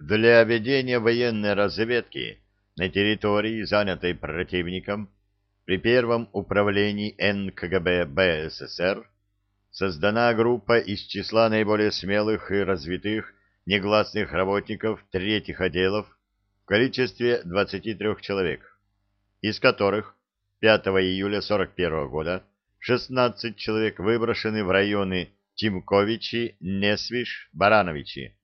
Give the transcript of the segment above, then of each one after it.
Для ведения военной разведки на территории, занятой противником, при Первом управлении НКГБ БССР создана группа из числа наиболее смелых и развитых негласных работников третьих отделов в количестве 23 человек, из которых 5 июля 41 года 16 человек выброшены в районы Тимковичи, Несвиш, Барановичи,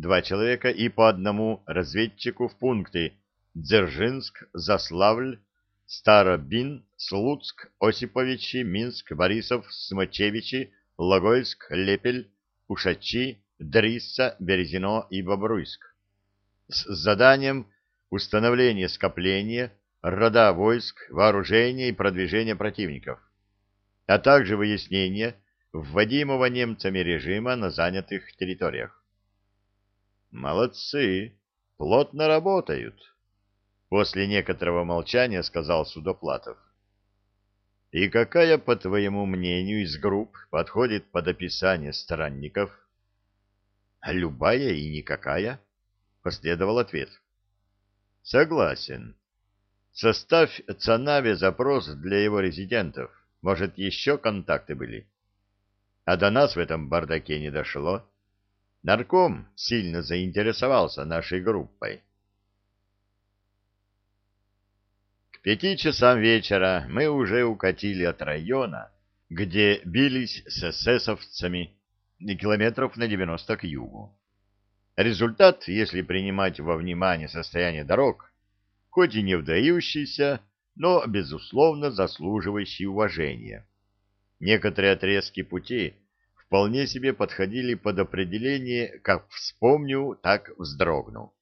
два человека и по одному разведчику в пункты Дзержинск, Заславль, Старобин, Слуцк, Осиповичи, Минск, Борисов, Смочевичи, Логольск, Лепель, Ушачи, Дрисса, Березино и Бобруйск. С заданием установления скопления, рода войск, вооружения и продвижения противников, а также выяснение вводимого немцами режима на занятых территориях. Молодцы, плотно работают. После некоторого молчания сказал Судоплатов. И какая, по твоему мнению, из групп подходит под описание странников? Любая и никакая, последовал ответ. Согласен. Составь Цанаве запрос для его резидентов. Может, еще контакты были? А до нас в этом бардаке не дошло. Нарком сильно заинтересовался нашей группой. К пяти часам вечера мы уже укатили от района, где бились с эсэсовцами километров на 90 к югу. Результат, если принимать во внимание состояние дорог, хоть и не вдающийся, но, безусловно, заслуживающий уважения. Некоторые отрезки пути вполне себе подходили под определение «как вспомню, так вздрогну».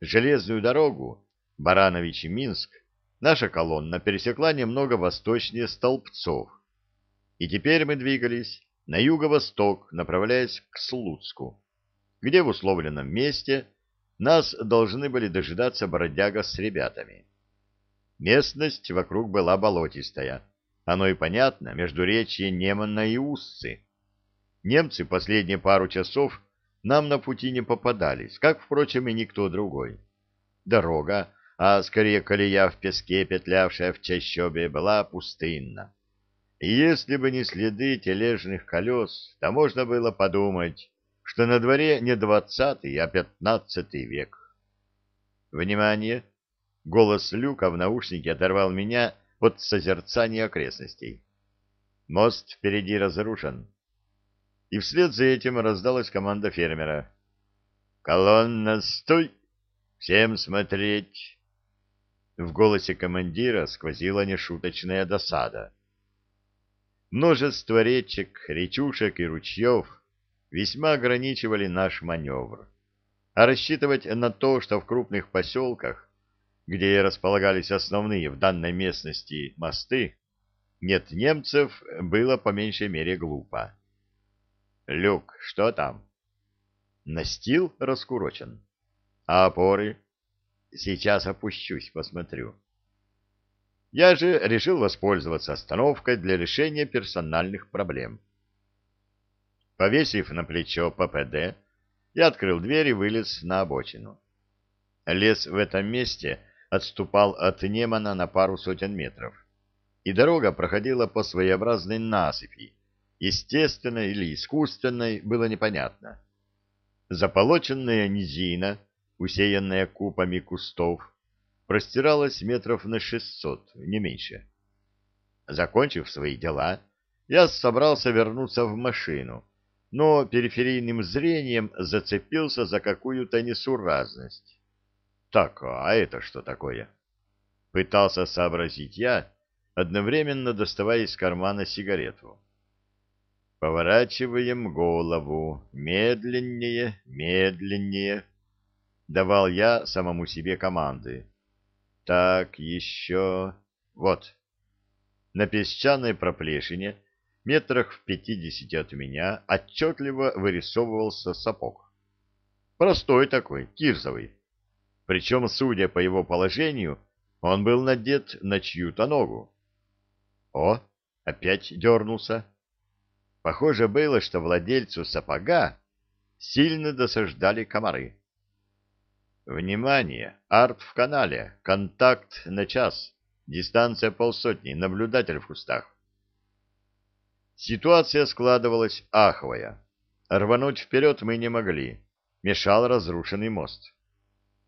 Железную дорогу Баранович-Минск наша колонна пересекла немного восточнее Столбцов, и теперь мы двигались на юго-восток, направляясь к Слуцку, где в условленном месте нас должны были дожидаться бродяга с ребятами. Местность вокруг была болотистая, оно и понятно, между речи Немана и Устцы. Немцы последние пару часов нам на пути не попадались, как, впрочем, и никто другой. Дорога а скорее колея в песке, петлявшая в чащобе, была пустынна. И если бы не следы тележных колес, то можно было подумать, что на дворе не двадцатый, а пятнадцатый век. Внимание! Голос Люка в наушнике оторвал меня от созерцания окрестностей. Мост впереди разрушен. И вслед за этим раздалась команда фермера. «Колонна, стой! Всем смотреть!» В голосе командира сквозила нешуточная досада. Множество речек, речушек и ручьев весьма ограничивали наш маневр. А рассчитывать на то, что в крупных поселках, где располагались основные в данной местности мосты, нет немцев, было по меньшей мере глупо. «Люк, что там?» «Настил раскурочен. А опоры?» Сейчас опущусь, посмотрю. Я же решил воспользоваться остановкой для решения персональных проблем. Повесив на плечо ППД, я открыл дверь и вылез на обочину. Лес в этом месте отступал от Немана на пару сотен метров, и дорога проходила по своеобразной насыпи, естественной или искусственной, было непонятно. Заполоченная низина — усеянная купами кустов, простиралась метров на шестьсот, не меньше. Закончив свои дела, я собрался вернуться в машину, но периферийным зрением зацепился за какую-то несуразность. Так, а это что такое? Пытался сообразить я, одновременно доставая из кармана сигарету. Поворачиваем голову, медленнее, медленнее давал я самому себе команды. Так, еще... Вот. На песчаной проплешине, метрах в пятидесяти от меня, отчетливо вырисовывался сапог. Простой такой, кирзовый. Причем, судя по его положению, он был надет на чью-то ногу. О, опять дернулся. Похоже было, что владельцу сапога сильно досаждали комары. Внимание! Арт в канале. Контакт на час. Дистанция полсотни. Наблюдатель в кустах. Ситуация складывалась аховая. Рвануть вперед мы не могли. Мешал разрушенный мост.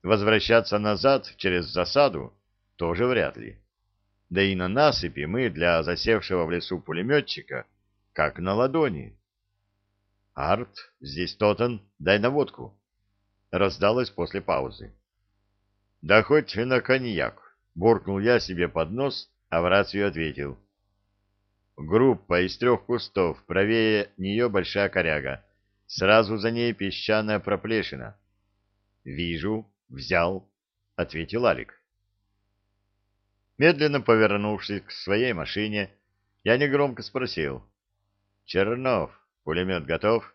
Возвращаться назад через засаду тоже вряд ли. Да и на насыпи мы для засевшего в лесу пулеметчика как на ладони. «Арт, здесь Тотен, дай наводку», — раздалось после паузы. «Да хоть на коньяк», — буркнул я себе под нос, а в рацию ответил. «Группа из трех кустов, правее нее большая коряга, сразу за ней песчаная проплешина». «Вижу, взял», — ответил Алик. Медленно повернувшись к своей машине, я негромко спросил. «Чернов, пулемет готов?»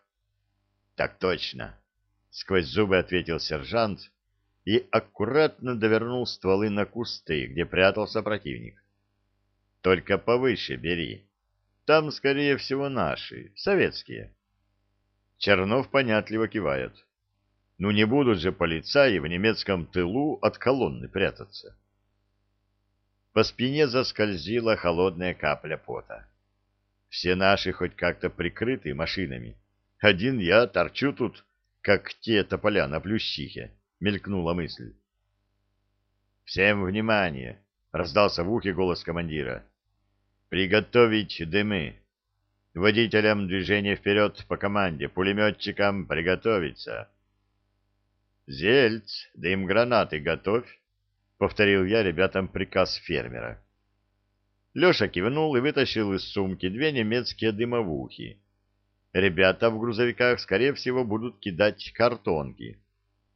«Так точно», — сквозь зубы ответил сержант и аккуратно довернул стволы на кусты, где прятался противник. «Только повыше бери. Там, скорее всего, наши, советские». Чернов понятливо кивает. «Ну не будут же полицаи в немецком тылу от колонны прятаться». По спине заскользила холодная капля пота. Все наши хоть как-то прикрыты машинами. Один я торчу тут, как те тополя на плющихе, мелькнула мысль. «Всем внимание!» — раздался в ухе голос командира. «Приготовить дымы. Водителям движения вперед по команде, пулеметчикам приготовиться». «Зельц, дым гранаты готовь!» — повторил я ребятам приказ фермера. Леша кивнул и вытащил из сумки две немецкие дымовухи. Ребята в грузовиках, скорее всего, будут кидать картонки.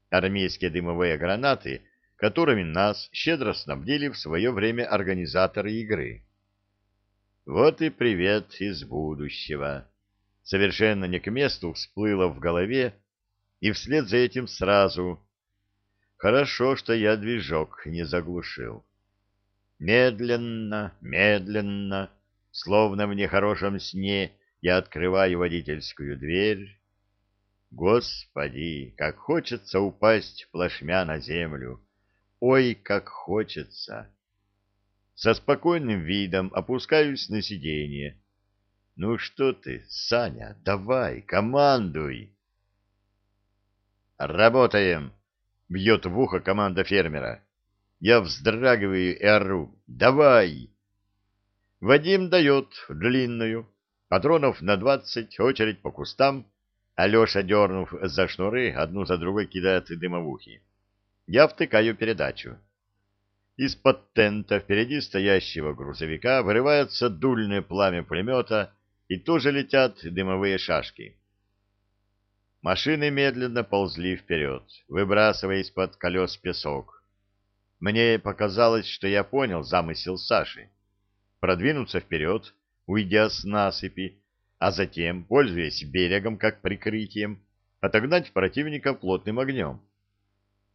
Армейские дымовые гранаты, которыми нас щедро снабдили в свое время организаторы игры. Вот и привет из будущего. Совершенно не к месту всплыло в голове, и вслед за этим сразу Хорошо, что я движок не заглушил. Медленно, медленно, словно в нехорошем сне, я открываю водительскую дверь. Господи, как хочется упасть плашмя на землю! Ой, как хочется! Со спокойным видом опускаюсь на сиденье. Ну что ты, Саня, давай, командуй! Работаем! бьет в ухо команда фермера. Я вздрагиваю и ору. «Давай!» Вадим дает длинную, патронов на двадцать, очередь по кустам, Алеша, дернув за шнуры, одну за другой кидает дымовухи. Я втыкаю передачу. Из-под тента впереди стоящего грузовика вырывается дульное пламя пулемета, и тоже летят дымовые шашки. Машины медленно ползли вперед, выбрасывая из-под колес песок. Мне показалось, что я понял замысел Саши. Продвинуться вперед, уйдя с насыпи, а затем, пользуясь берегом как прикрытием, отогнать противника плотным огнем.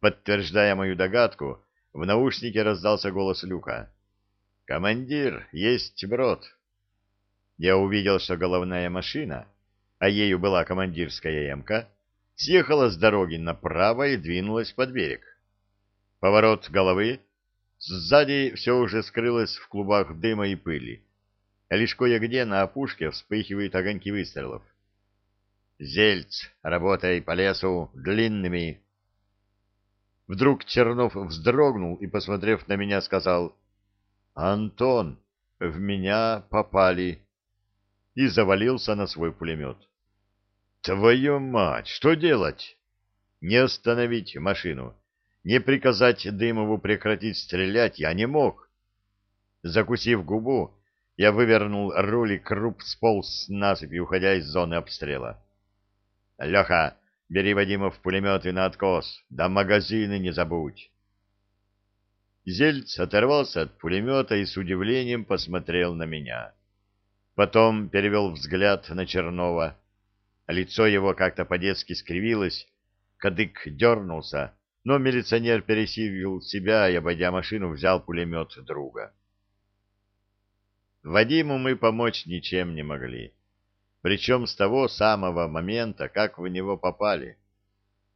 Подтверждая мою догадку, в наушнике раздался голос Люка. «Командир, есть брод!» Я увидел, что головная машина — а ею была командирская эмка, съехала с дороги направо и двинулась под берег. Поворот головы, сзади все уже скрылось в клубах дыма и пыли, лишь кое-где на опушке вспыхивают огоньки выстрелов. «Зельц, работай по лесу длинными!» Вдруг Чернов вздрогнул и, посмотрев на меня, сказал «Антон, в меня попали!» и завалился на свой пулемет. Твою мать, что делать? Не остановить машину, не приказать Дымову прекратить стрелять я не мог. Закусив губу, я вывернул руль и круп сполз с насыпи, уходя из зоны обстрела. — Леха, бери Вадимов пулеметы на откос, да магазины не забудь. Зельц оторвался от пулемета и с удивлением посмотрел на меня. Потом перевел взгляд на Чернова Лицо его как-то по-детски скривилось, кадык дернулся, но милиционер пересилил себя и, обойдя машину, взял пулемет друга. Вадиму мы помочь ничем не могли, причем с того самого момента, как в него попали.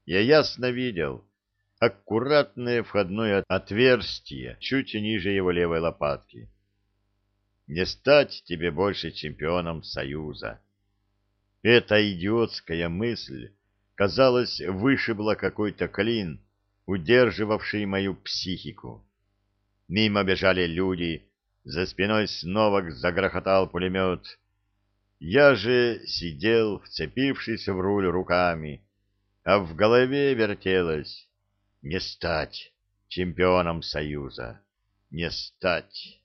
Я ясно видел, аккуратное входное отверстие чуть ниже его левой лопатки. Не стать тебе больше чемпионом Союза. Эта идиотская мысль, казалось, вышибла какой-то клин, удерживавший мою психику. Мимо бежали люди, за спиной снова загрохотал пулемет. Я же сидел, вцепившись в руль руками, а в голове вертелось «Не стать чемпионом Союза! Не стать!»